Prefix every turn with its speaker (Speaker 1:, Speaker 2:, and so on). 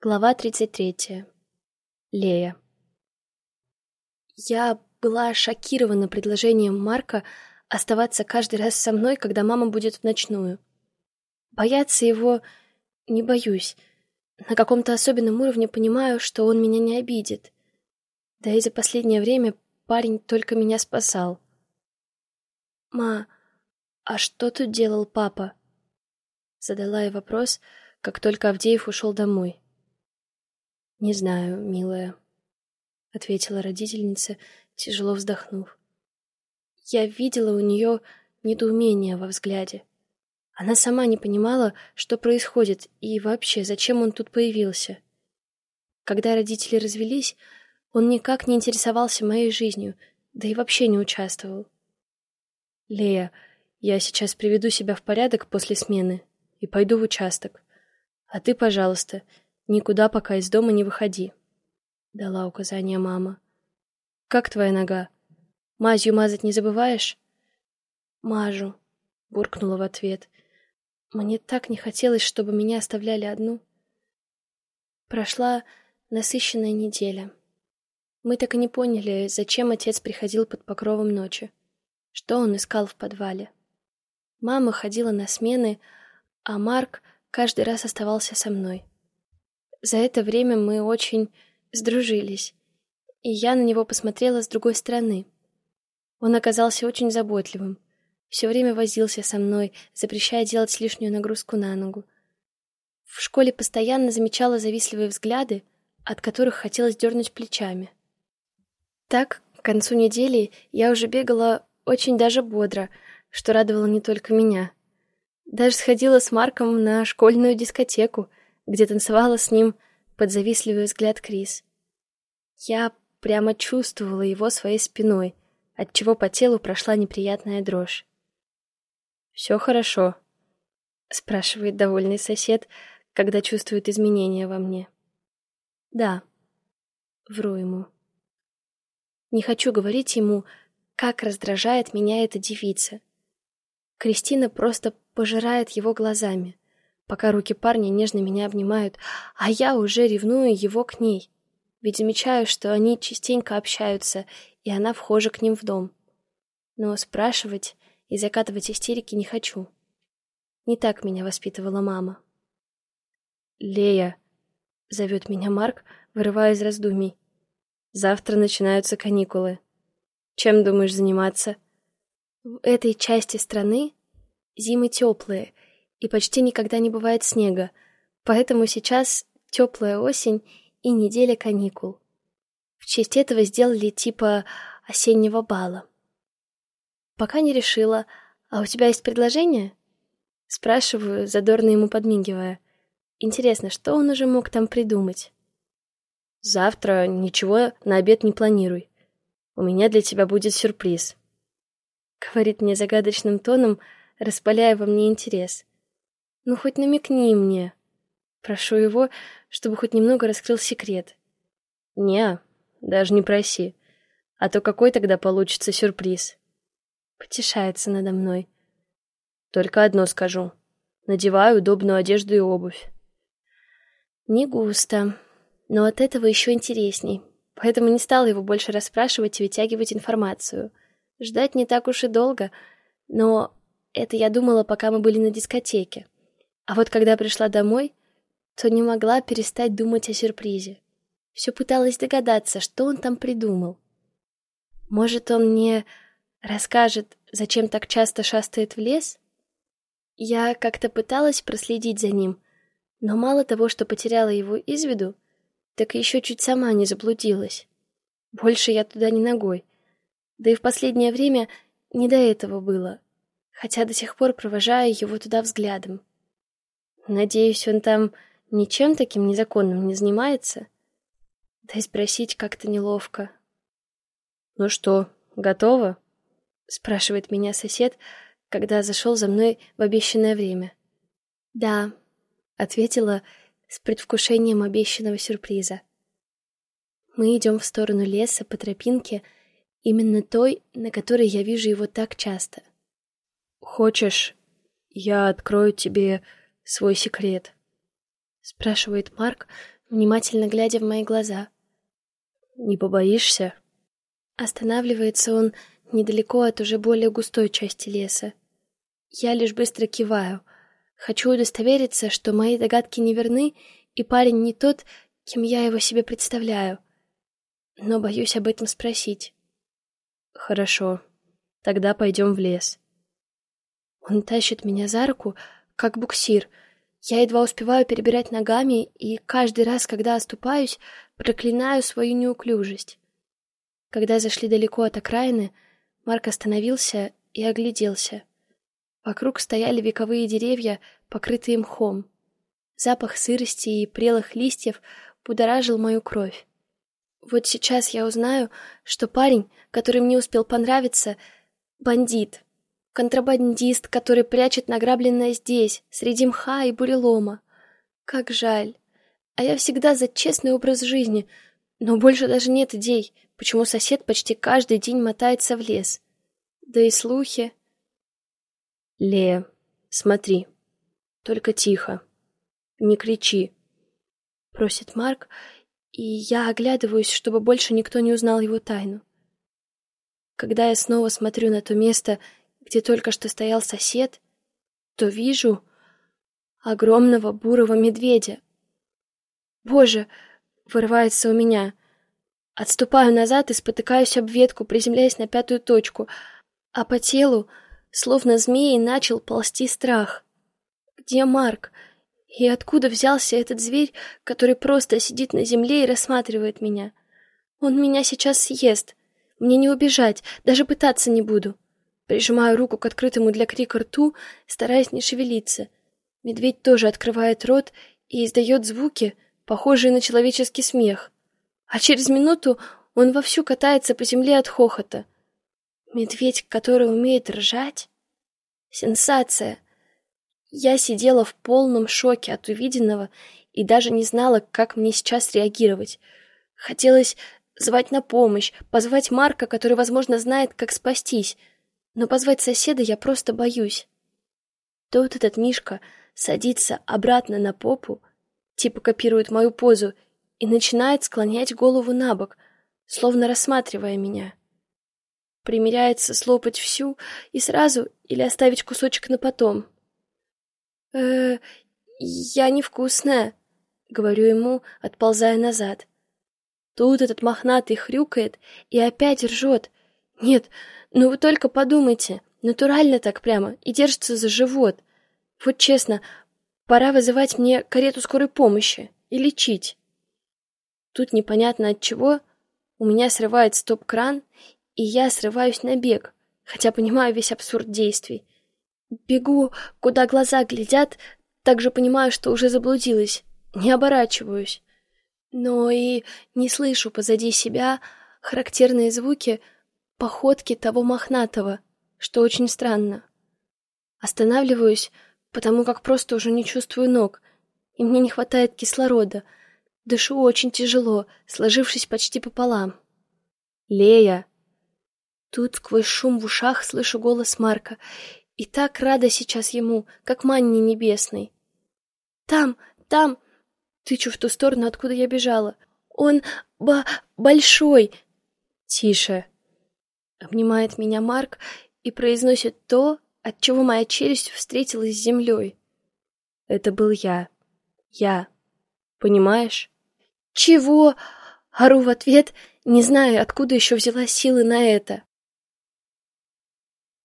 Speaker 1: Глава 33. Лея. Я была шокирована предложением Марка оставаться каждый раз со мной, когда мама будет в ночную. Бояться его не боюсь. На каком-то особенном уровне понимаю, что он меня не обидит. Да и за последнее время парень только меня спасал. «Ма, а что тут делал папа?» Задала я вопрос, как только Авдеев ушел домой. «Не знаю, милая», — ответила родительница, тяжело вздохнув. Я видела у нее недоумение во взгляде. Она сама не понимала, что происходит и вообще, зачем он тут появился. Когда родители развелись, он никак не интересовался моей жизнью, да и вообще не участвовал. «Лея, я сейчас приведу себя в порядок после смены и пойду в участок. А ты, пожалуйста, Никуда пока из дома не выходи. Дала указание мама. Как твоя нога? Мазью мазать не забываешь? Мажу, буркнула в ответ. Мне так не хотелось, чтобы меня оставляли одну. Прошла насыщенная неделя. Мы так и не поняли, зачем отец приходил под покровом ночи. Что он искал в подвале. Мама ходила на смены, а Марк каждый раз оставался со мной. За это время мы очень сдружились, и я на него посмотрела с другой стороны. Он оказался очень заботливым, все время возился со мной, запрещая делать лишнюю нагрузку на ногу. В школе постоянно замечала завистливые взгляды, от которых хотелось дернуть плечами. Так, к концу недели я уже бегала очень даже бодро, что радовало не только меня. Даже сходила с Марком на школьную дискотеку — где танцевала с ним под завистливый взгляд Крис. Я прямо чувствовала его своей спиной, отчего по телу прошла неприятная дрожь. «Все хорошо», — спрашивает довольный сосед, когда чувствует изменения во мне. «Да», — вру ему. Не хочу говорить ему, как раздражает меня эта девица. Кристина просто пожирает его глазами пока руки парня нежно меня обнимают, а я уже ревную его к ней. Ведь замечаю, что они частенько общаются, и она вхожа к ним в дом. Но спрашивать и закатывать истерики не хочу. Не так меня воспитывала мама. «Лея», — зовет меня Марк, вырывая из раздумий. «Завтра начинаются каникулы. Чем думаешь заниматься?» В этой части страны зимы теплые — и почти никогда не бывает снега, поэтому сейчас теплая осень и неделя каникул. В честь этого сделали типа осеннего бала. Пока не решила. А у тебя есть предложение? Спрашиваю, задорно ему подмигивая. Интересно, что он уже мог там придумать? Завтра ничего на обед не планируй. У меня для тебя будет сюрприз. Говорит мне загадочным тоном, распаляя во мне интерес. Ну, хоть намекни мне. Прошу его, чтобы хоть немного раскрыл секрет. Не, даже не проси. А то какой тогда получится сюрприз? Потешается надо мной. Только одно скажу. Надеваю удобную одежду и обувь. Не густо, но от этого еще интересней. Поэтому не стала его больше расспрашивать и вытягивать информацию. Ждать не так уж и долго, но это я думала, пока мы были на дискотеке. А вот когда пришла домой, то не могла перестать думать о сюрпризе. Все пыталась догадаться, что он там придумал. Может, он мне расскажет, зачем так часто шастает в лес? Я как-то пыталась проследить за ним, но мало того, что потеряла его из виду, так еще чуть сама не заблудилась. Больше я туда не ногой. Да и в последнее время не до этого было, хотя до сих пор провожаю его туда взглядом. Надеюсь, он там ничем таким незаконным не занимается? Да и спросить как-то неловко. «Ну что, готово?» — спрашивает меня сосед, когда зашел за мной в обещанное время. «Да», — ответила с предвкушением обещанного сюрприза. Мы идем в сторону леса по тропинке, именно той, на которой я вижу его так часто.
Speaker 2: «Хочешь, я открою тебе свой секрет.
Speaker 1: спрашивает Марк, внимательно глядя в мои глаза.
Speaker 2: «Не побоишься?»
Speaker 1: Останавливается он недалеко от уже более густой части леса. Я лишь быстро киваю. Хочу удостовериться, что мои догадки не верны, и парень не тот, кем я его себе представляю. Но боюсь об этом спросить.
Speaker 2: Хорошо, тогда пойдем в лес.
Speaker 1: Он тащит меня за руку, как буксир. Я едва успеваю перебирать ногами, и каждый раз, когда оступаюсь, проклинаю свою неуклюжесть. Когда зашли далеко от окраины, Марк остановился и огляделся. Вокруг стояли вековые деревья, покрытые мхом. Запах сырости и прелых листьев будоражил мою кровь. Вот сейчас я узнаю, что парень, который мне успел понравиться, бандит, контрабандист, который прячет награбленное здесь, среди мха и бурелома. Как жаль. А я всегда за честный образ жизни, но больше даже нет идей, почему сосед почти каждый день мотается в лес. Да и слухи.
Speaker 2: Лея, смотри, только тихо. Не кричи, просит Марк, и я оглядываюсь, чтобы больше никто не узнал его тайну. Когда я снова смотрю на то место, где только что стоял сосед, то вижу огромного бурого медведя. Боже, вырывается у меня. Отступаю назад и спотыкаюсь об ветку, приземляясь на пятую точку, а по телу, словно змеи, начал ползти страх. Где Марк? И откуда взялся этот зверь, который просто сидит на земле и рассматривает меня? Он меня сейчас съест. Мне не убежать, даже пытаться не буду. Прижимаю руку к открытому для крика рту, стараясь не шевелиться. Медведь тоже открывает рот и издает звуки, похожие на человеческий смех. А через минуту он вовсю катается по земле от хохота. Медведь, который умеет ржать? Сенсация! Я сидела в полном шоке от увиденного и даже не знала, как мне сейчас реагировать. Хотелось звать на помощь, позвать Марка, который, возможно, знает, как спастись. Но позвать соседа я просто боюсь. Тут этот Мишка садится обратно на попу, типа копирует мою позу, и начинает склонять голову на бок, словно рассматривая меня. Примеряется слопать всю и сразу или оставить кусочек на потом — э я невкусная», — говорю ему, отползая назад. Тут этот мохнатый хрюкает и опять ржет. «Нет, ну вы только подумайте, натурально так прямо, и держится за живот. Вот честно, пора вызывать мне карету скорой помощи и лечить». Тут непонятно от чего у меня срывает стоп-кран, и я срываюсь на бег, хотя понимаю весь абсурд действий. Бегу, куда глаза глядят, также понимаю, что уже заблудилась. Не оборачиваюсь. Но и не слышу позади себя характерные звуки походки того мохнатого, что очень странно. Останавливаюсь, потому как просто уже не чувствую ног, и мне не хватает кислорода. Дышу очень тяжело, сложившись почти пополам. «Лея!» Тут сквозь шум в ушах слышу голос Марка, и так рада сейчас ему, как манне небесной. «Там, там!» Тычу в ту сторону, откуда я бежала. «Он ба большой!» «Тише!» Обнимает меня Марк и произносит то, от чего моя челюсть встретилась с землей. Это был я. Я. Понимаешь? «Чего?» Ору в ответ, не зная, откуда еще взяла силы на это.